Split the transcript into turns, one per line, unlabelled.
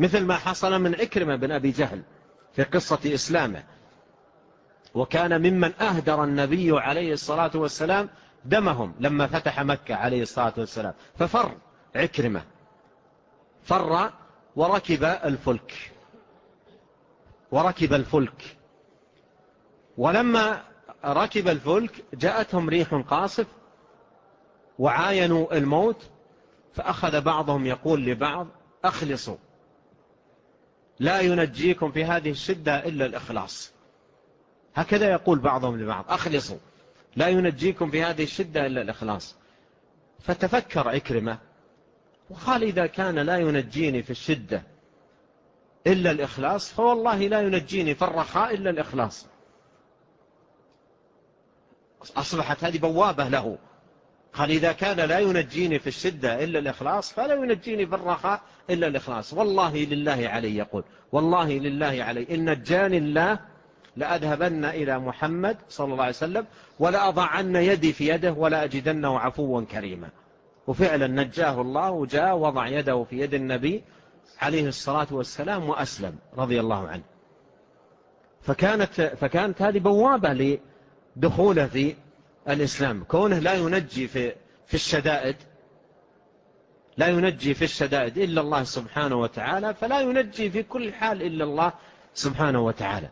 مثل ما حصل من عكرمة بن أبي جهل في قصة إسلامه. وكان ممن أهدر النبي عليه الصلاة والسلام دمهم لما فتح مكة عليه الصلاة والسلام. ففر عكرمة فر وركب الفلك. وركب الفلك. ولما ركب الفلك جاءتهم ريح قاصف وعاينوا الموت. فأخذ بعضهم يقول لبعض أخلصوا. لا ينجيكم في هذه الشدة إلا الإخلاص. هكذا يقول بعضهم لبعض. أخلصوا. لا ينجيكم في هذه الشدة إلا الإخلاص. فتفكر عكرمة وقال إذا كان لا ينجيني في الشدة إلا الإخلاص فوالله لا ينجيني في الرخاء إلا الإخلاص. أصبحت هذه بوابة له. قال إذا كان لا ينجيني في الشدة إلا الإخلاص فلا ينجيني في الرخاء إلا الإخلاص. والله لله علي يقول والله لله علي. إن نجاني الله لأذهبن إلى محمد صلى الله عليه وسلم ولأضعن يدي في يده ولا أجدنه عفوا كريما. وفعلا نجاه الله وجاء وضع يده في يد النبي عليه الصلاة والسلام وأسلم رضي الله عنه. فكانت, فكانت هذه بوابة لدخوله في الإسلام. كونه لا ينجي في, في الشدائد لا ينجي في الشدائد إلا الله سبحانه وتعالى فلا ينجي في كل حال إلا الله سبحانه وتعالى.